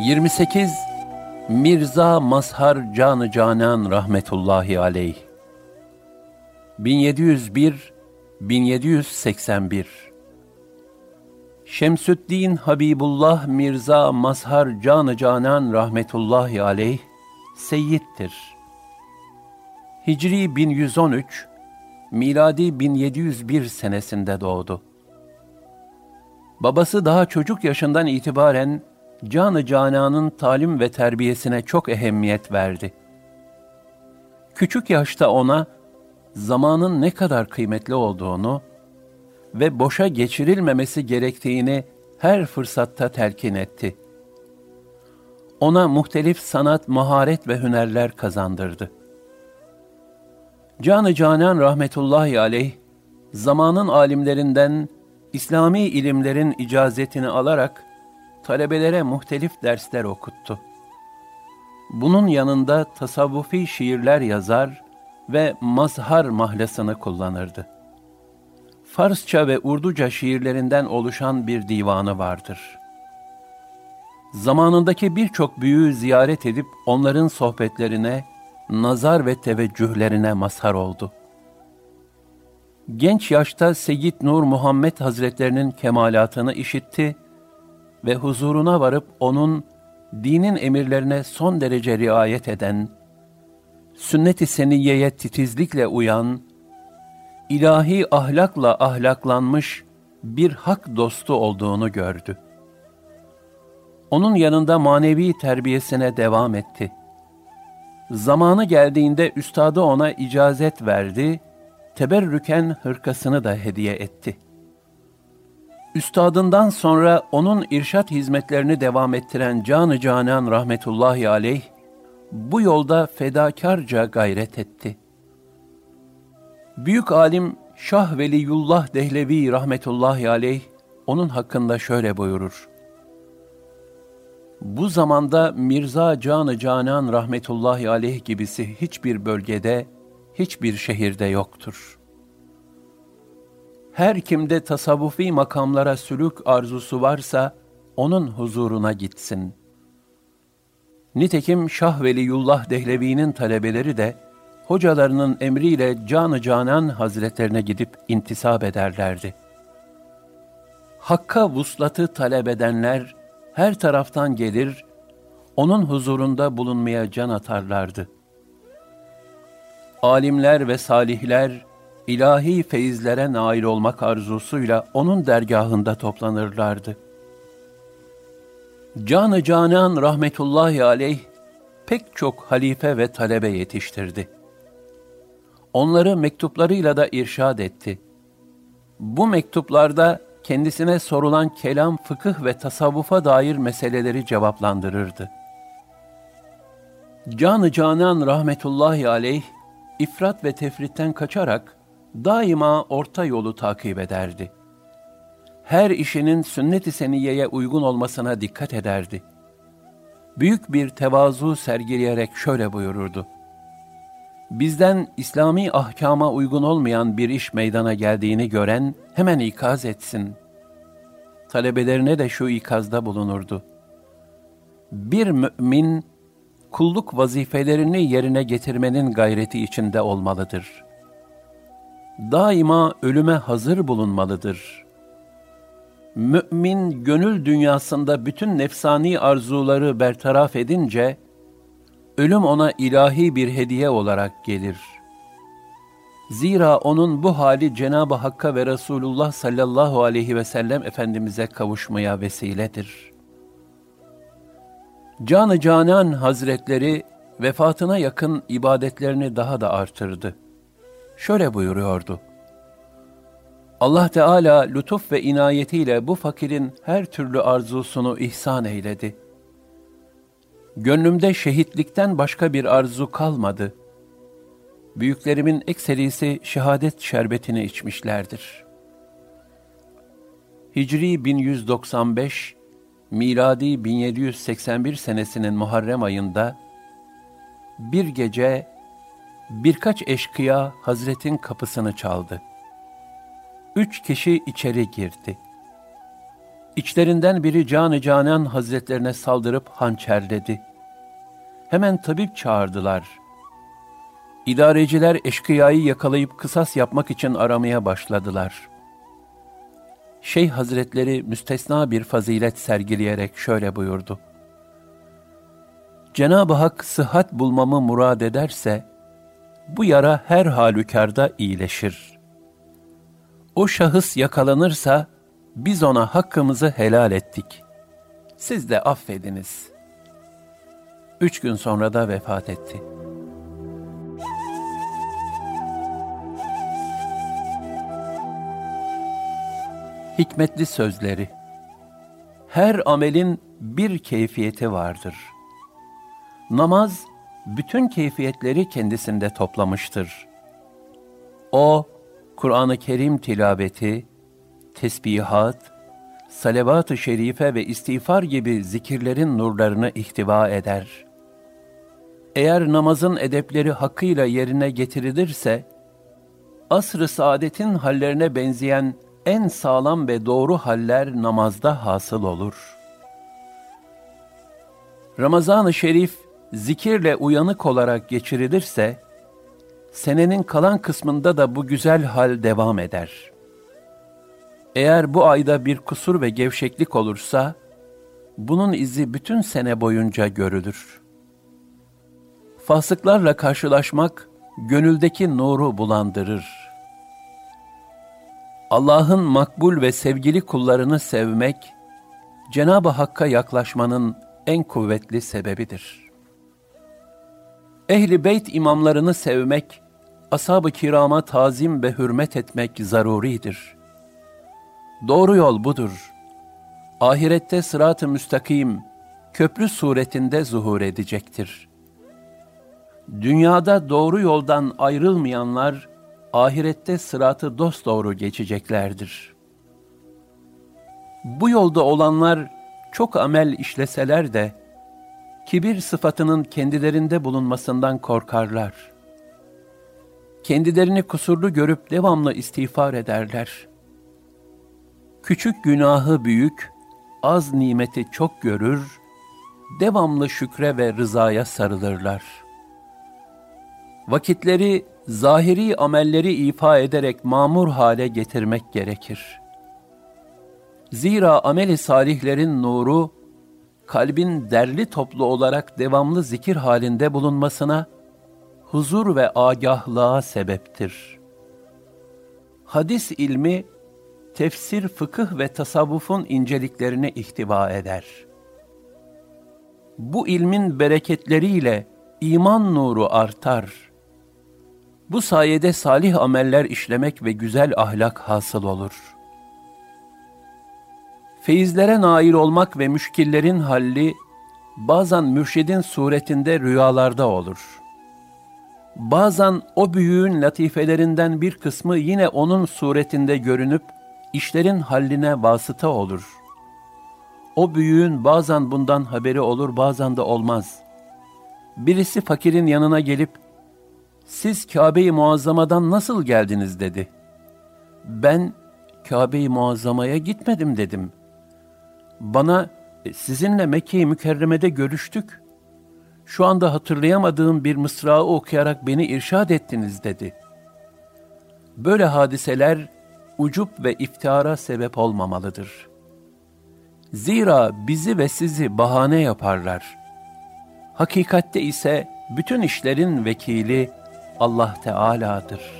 28 Mirza Mazhar Canı Canan rahmetullahi aleyh 1701 1781 Şemsüddin Habibullah Mirza Mazhar Canı Canan rahmetullahi aleyh Seyyid'dir. Hicri 1113 miladi 1701 senesinde doğdu. Babası daha çocuk yaşından itibaren canı cananın talim ve terbiyesine çok ehemmiyet verdi. Küçük yaşta ona zamanın ne kadar kıymetli olduğunu ve boşa geçirilmemesi gerektiğini her fırsatta telkin etti. Ona muhtelif sanat, maharet ve hünerler kazandırdı. Canı Canan rahmetullahi aleyh, zamanın alimlerinden İslami ilimlerin icazetini alarak talebelere muhtelif dersler okuttu. Bunun yanında tasavvufi şiirler yazar ve mazhar mahlasını kullanırdı. Farsça ve Urduca şiirlerinden oluşan bir divanı vardır. Zamanındaki birçok büyüğü ziyaret edip onların sohbetlerine, nazar ve teveccühlerine mazhar oldu. Genç yaşta Seyyid Nur Muhammed Hazretlerinin kemalatını işitti ve huzuruna varıp onun dinin emirlerine son derece riayet eden, sünnet-i seniyeye titizlikle uyan, ilahi ahlakla ahlaklanmış bir hak dostu olduğunu gördü. Onun yanında manevi terbiyesine devam etti. Zamanı geldiğinde üstadı ona icazet verdi, teberrüken hırkasını da hediye etti.'' Üstadından sonra onun irşat hizmetlerini devam ettiren Canı Canan rahmetullahi aleyh, bu yolda fedakarca gayret etti. Büyük alim Şah Veliyullah Dehlevi rahmetullahi aleyh, onun hakkında şöyle buyurur. Bu zamanda Mirza Canı Canan rahmetullahi aleyh gibisi hiçbir bölgede, hiçbir şehirde yoktur.'' Her kimde tasavvufi makamlara sülük arzusu varsa, onun huzuruna gitsin. Nitekim Şah Veliyullah Dehlevi'nin talebeleri de, hocalarının emriyle canı canan hazretlerine gidip intisap ederlerdi. Hakka vuslatı talep edenler, her taraftan gelir, onun huzurunda bulunmaya can atarlardı. Alimler ve salihler, ilahi feyizlere nail olmak arzusuyla onun dergahında toplanırlardı. Canı Canan rahmetullahi aleyh pek çok halife ve talebe yetiştirdi. Onları mektuplarıyla da irşad etti. Bu mektuplarda kendisine sorulan kelam, fıkıh ve tasavvufa dair meseleleri cevaplandırırdı. Canı Canan rahmetullahi aleyh, ifrat ve tefritten kaçarak, daima orta yolu takip ederdi. Her işinin sünnet-i seniyeye uygun olmasına dikkat ederdi. Büyük bir tevazu sergileyerek şöyle buyururdu. Bizden İslami ahkama uygun olmayan bir iş meydana geldiğini gören hemen ikaz etsin. Talebelerine de şu ikazda bulunurdu. Bir mümin, kulluk vazifelerini yerine getirmenin gayreti içinde olmalıdır.'' Daima ölüme hazır bulunmalıdır. Mümin gönül dünyasında bütün nefsani arzuları bertaraf edince, ölüm ona ilahi bir hediye olarak gelir. Zira onun bu hali Cenab-ı Hakk'a ve Resulullah sallallahu aleyhi ve sellem Efendimiz'e kavuşmaya vesiledir. Canı Canan Hazretleri vefatına yakın ibadetlerini daha da artırdı şöyle buyuruyordu. Allah Teala lütuf ve inayetiyle bu fakirin her türlü arzusunu ihsan eyledi. Gönlümde şehitlikten başka bir arzu kalmadı. Büyüklerimin ekserisi şehadet şerbetini içmişlerdir. Hicri 1195, miladi 1781 senesinin Muharrem ayında bir gece birkaç eşkıya Hazretin kapısını çaldı. Üç kişi içeri girdi. İçlerinden biri Canı Canan Hazretlerine saldırıp hançerledi. Hemen tabip çağırdılar. İdareciler eşkıyayı yakalayıp kısas yapmak için aramaya başladılar. Şeyh Hazretleri müstesna bir fazilet sergileyerek şöyle buyurdu. Cenab-ı Hak sıhhat bulmamı murad ederse, bu yara her halükarda iyileşir. O şahıs yakalanırsa, biz ona hakkımızı helal ettik. Siz de affediniz. Üç gün sonra da vefat etti. Hikmetli sözleri Her amelin bir keyfiyeti vardır. Namaz, bütün keyfiyetleri kendisinde toplamıştır. O, Kur'an-ı Kerim tilaveti, tesbihat, salavat-ı şerife ve istiğfar gibi zikirlerin nurlarını ihtiva eder. Eğer namazın edepleri hakkıyla yerine getirilirse, asr-ı saadetin hallerine benzeyen en sağlam ve doğru haller namazda hasıl olur. Ramazan-ı Şerif zikirle uyanık olarak geçirilirse, senenin kalan kısmında da bu güzel hal devam eder.'' Eğer bu ayda bir kusur ve gevşeklik olursa, bunun izi bütün sene boyunca görülür. Fasıklarla karşılaşmak, gönüldeki nuru bulandırır. Allah'ın makbul ve sevgili kullarını sevmek, Cenab-ı Hakk'a yaklaşmanın en kuvvetli sebebidir. Ehli beyt imamlarını sevmek, ashab-ı kirama tazim ve hürmet etmek zaruridir.'' Doğru yol budur. Ahirette sırat-ı müstakim, köprü suretinde zuhur edecektir. Dünyada doğru yoldan ayrılmayanlar, ahirette sıratı dosdoğru geçeceklerdir. Bu yolda olanlar çok amel işleseler de, kibir sıfatının kendilerinde bulunmasından korkarlar. Kendilerini kusurlu görüp devamlı istiğfar ederler. Küçük günahı büyük, az nimeti çok görür, devamlı şükre ve rızaya sarılırlar. Vakitleri zahiri amelleri ifa ederek mamur hale getirmek gerekir. Zira ameli salihlerin nuru, kalbin derli toplu olarak devamlı zikir halinde bulunmasına, huzur ve agahlığa sebeptir. Hadis ilmi, tefsir, fıkıh ve tasavvufun inceliklerini ihtiva eder. Bu ilmin bereketleriyle iman nuru artar. Bu sayede salih ameller işlemek ve güzel ahlak hasıl olur. Feyizlere nail olmak ve müşkillerin halli bazen mürşidin suretinde rüyalarda olur. Bazen o büyüğün latifelerinden bir kısmı yine onun suretinde görünüp işlerin halline vasıta olur. O büyüğün bazen bundan haberi olur, bazen de olmaz. Birisi fakirin yanına gelip, siz Kabe-i Muazzama'dan nasıl geldiniz dedi. Ben Kabe-i Muazzama'ya gitmedim dedim. Bana e, sizinle Mekke-i Mükerreme'de görüştük. Şu anda hatırlayamadığım bir mısrağı okuyarak beni irşad ettiniz dedi. Böyle hadiseler ucup ve iftihara sebep olmamalıdır. Zira bizi ve sizi bahane yaparlar. Hakikatte ise bütün işlerin vekili Allah Teala'dır.''